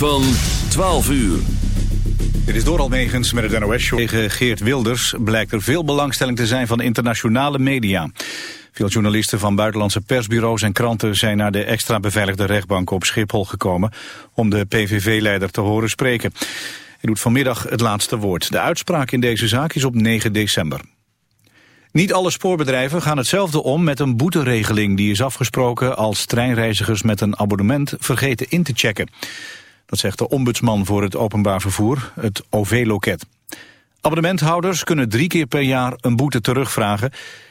Van 12 uur. Dit is door Almegens met het NOS-show. Tegen Geert Wilders blijkt er veel belangstelling te zijn van internationale media. Veel journalisten van buitenlandse persbureaus en kranten zijn naar de extra beveiligde rechtbank op Schiphol gekomen om de PVV-leider te horen spreken. Hij doet vanmiddag het laatste woord. De uitspraak in deze zaak is op 9 december. Niet alle spoorbedrijven gaan hetzelfde om met een boeteregeling die is afgesproken als treinreizigers met een abonnement vergeten in te checken. Dat zegt de ombudsman voor het openbaar vervoer, het OV-loket. Abonnementhouders kunnen drie keer per jaar een boete terugvragen.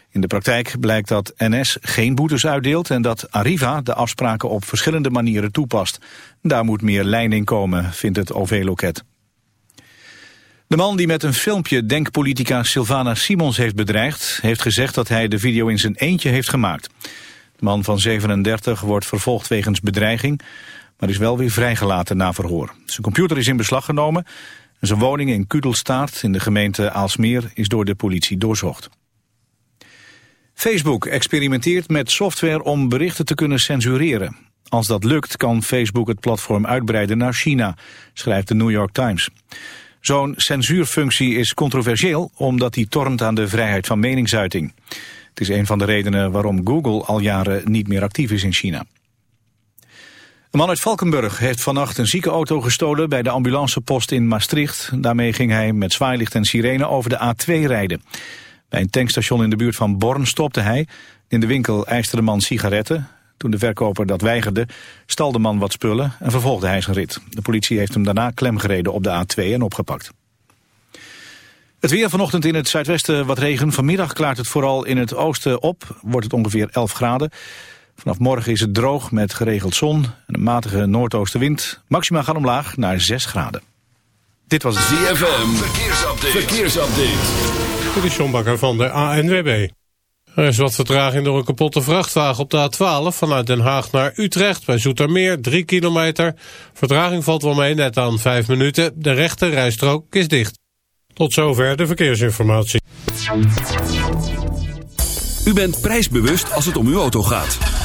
In de praktijk blijkt dat NS geen boetes uitdeelt... en dat Arriva de afspraken op verschillende manieren toepast. Daar moet meer lijn in komen, vindt het OV-loket. De man die met een filmpje denkpolitica Sylvana Simons heeft bedreigd... heeft gezegd dat hij de video in zijn eentje heeft gemaakt. De man van 37 wordt vervolgd wegens bedreiging maar is wel weer vrijgelaten na verhoor. Zijn computer is in beslag genomen en zijn woning in Kudelstaart in de gemeente Aalsmeer is door de politie doorzocht. Facebook experimenteert met software om berichten te kunnen censureren. Als dat lukt kan Facebook het platform uitbreiden naar China, schrijft de New York Times. Zo'n censuurfunctie is controversieel omdat die tornt aan de vrijheid van meningsuiting. Het is een van de redenen waarom Google al jaren niet meer actief is in China. Een man uit Valkenburg heeft vannacht een ziekenauto gestolen bij de ambulancepost in Maastricht. Daarmee ging hij met zwaailicht en sirene over de A2 rijden. Bij een tankstation in de buurt van Born stopte hij. In de winkel eiste de man sigaretten. Toen de verkoper dat weigerde, stal de man wat spullen en vervolgde hij zijn rit. De politie heeft hem daarna klemgereden op de A2 en opgepakt. Het weer vanochtend in het zuidwesten wat regen. Vanmiddag klaart het vooral in het oosten op. Wordt het ongeveer 11 graden. Vanaf morgen is het droog met geregeld zon en een matige noordoostenwind. Maxima gaan omlaag naar 6 graden. Dit was het ZFM. Verkeersupdate. Verkeersupdate. Dit is John Bakker van de ANWB. Er is wat vertraging door een kapotte vrachtwagen op de A12 vanuit Den Haag naar Utrecht bij Zoetermeer, 3 kilometer. Vertraging valt wel mee, net aan 5 minuten. De rechte rijstrook is dicht. Tot zover de verkeersinformatie. U bent prijsbewust als het om uw auto gaat.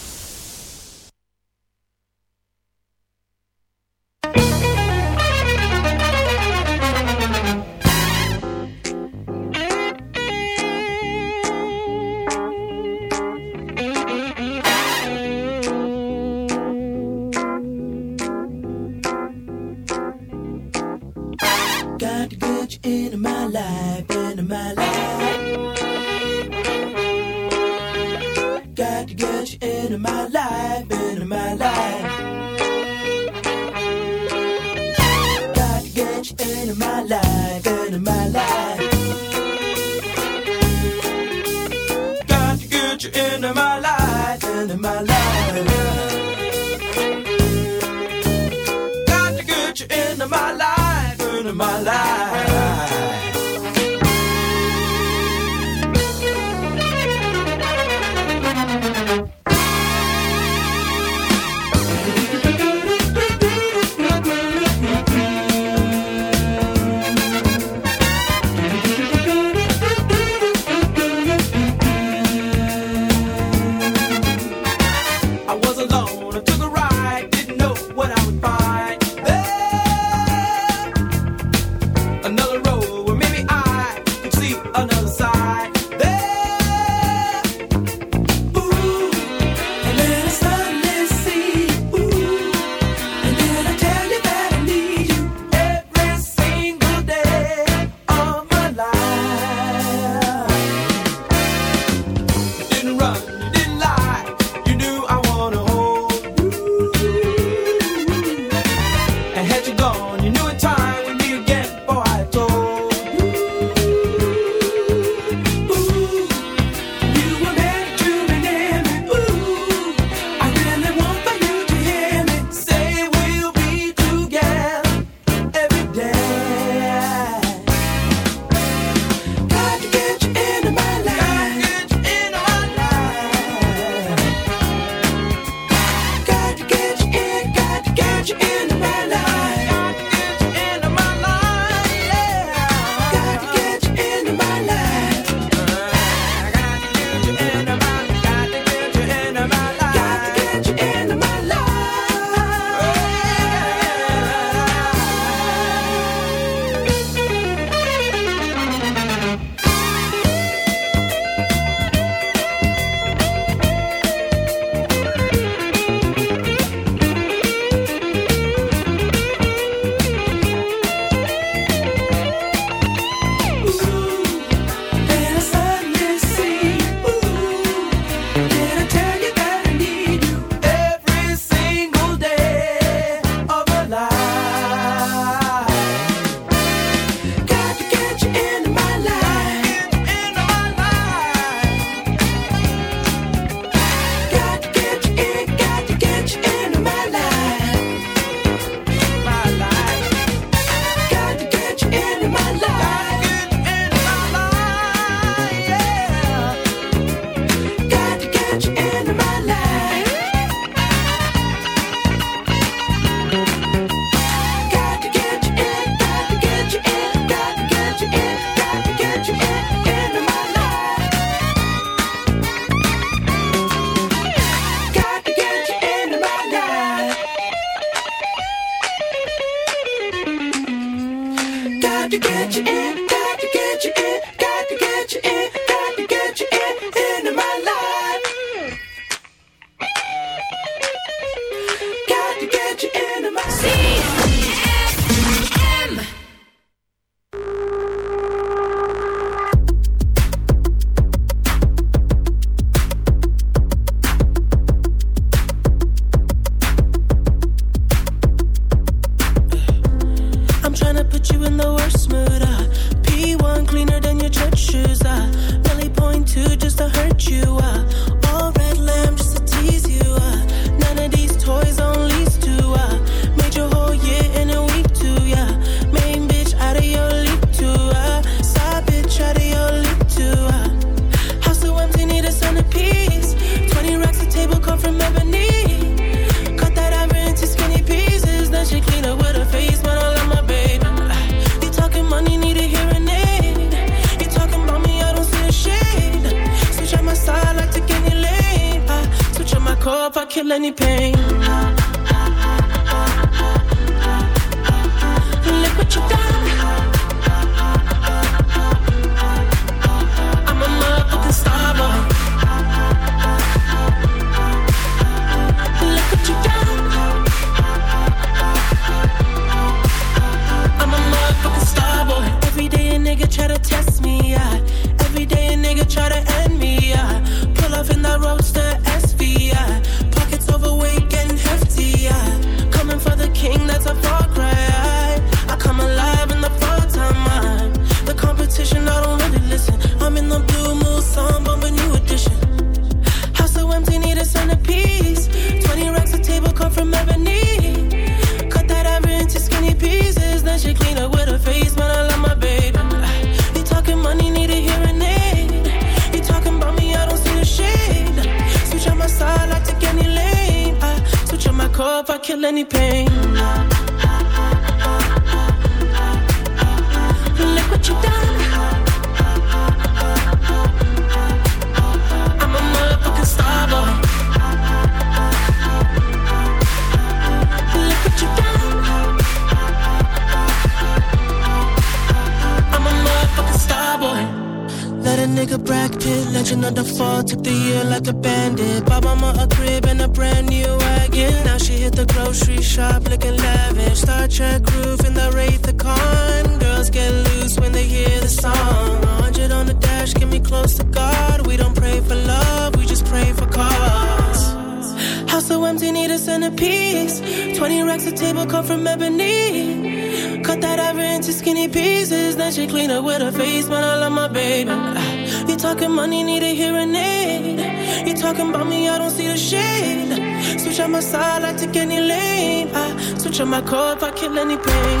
Switch on my core if I kill any pain.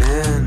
man.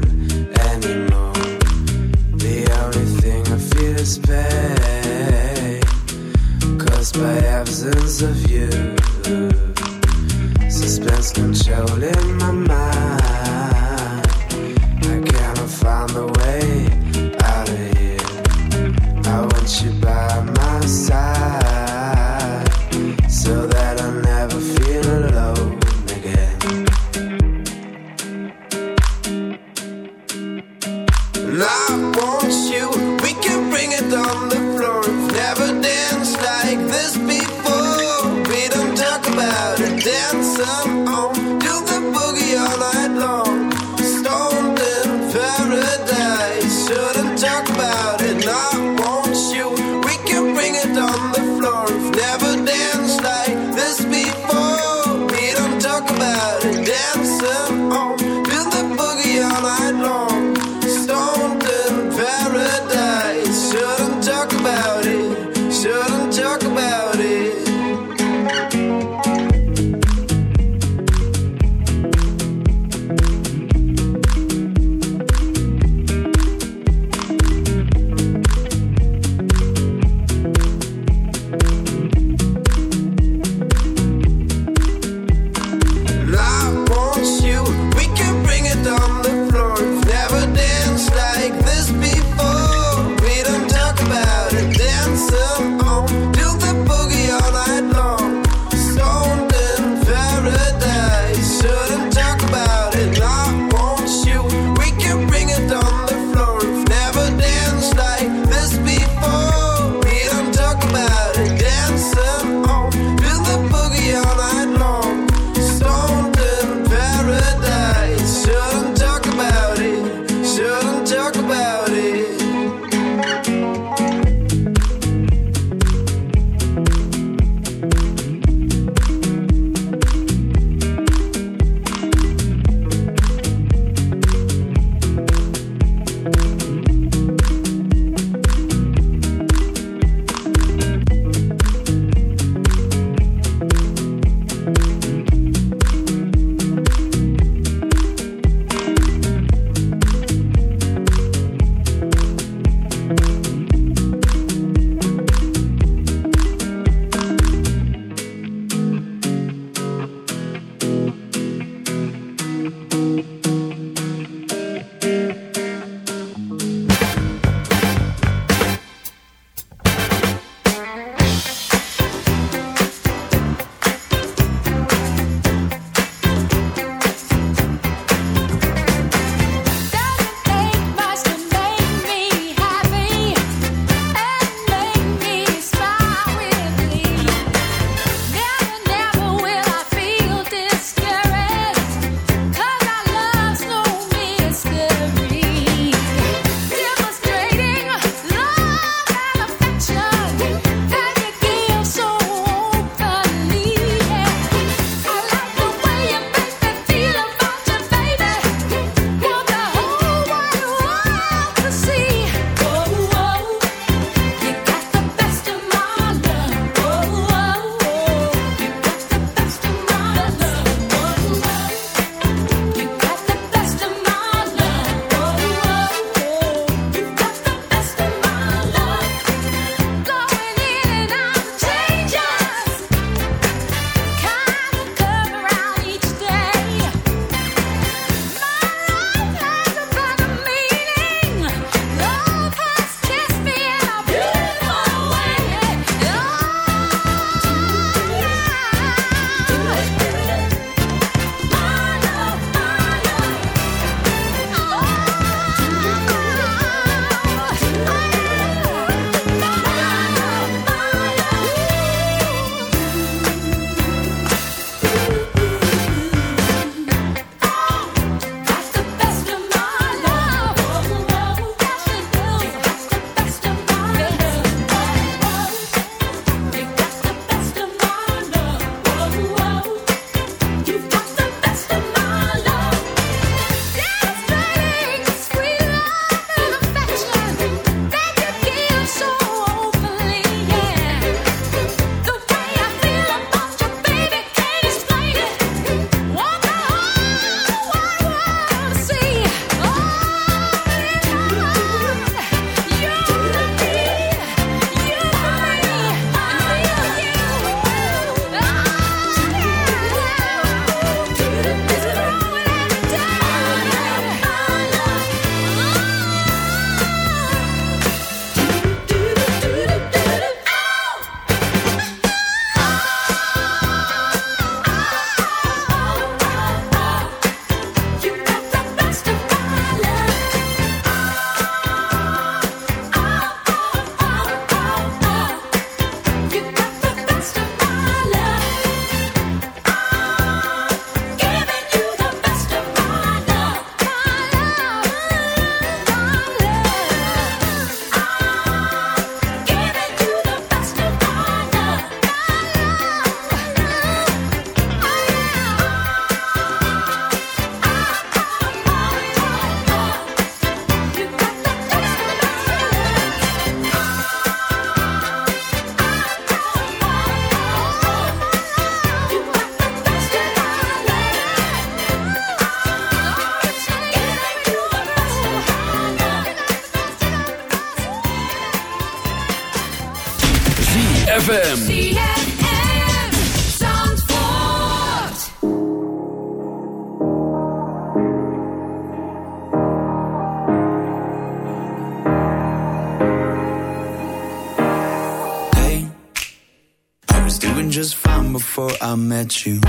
you.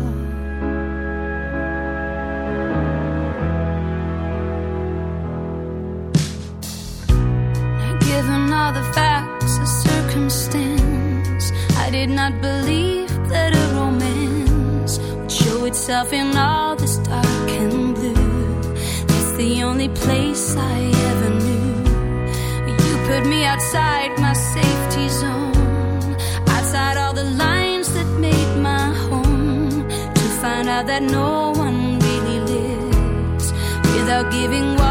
giving giving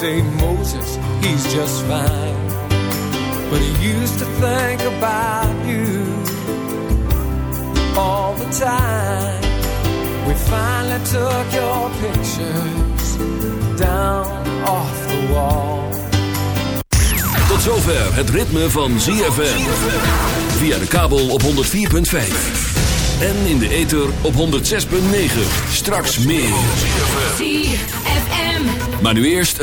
Say, Moses, he's just fine. But he used to think about you all the time. We finally took your pictures down off the wall. Tot zover het ritme van ZFM. Via de kabel op 104.5. En in de ether op 106.9. Straks meer. ZFM. Maar nu eerst...